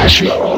Cashflow.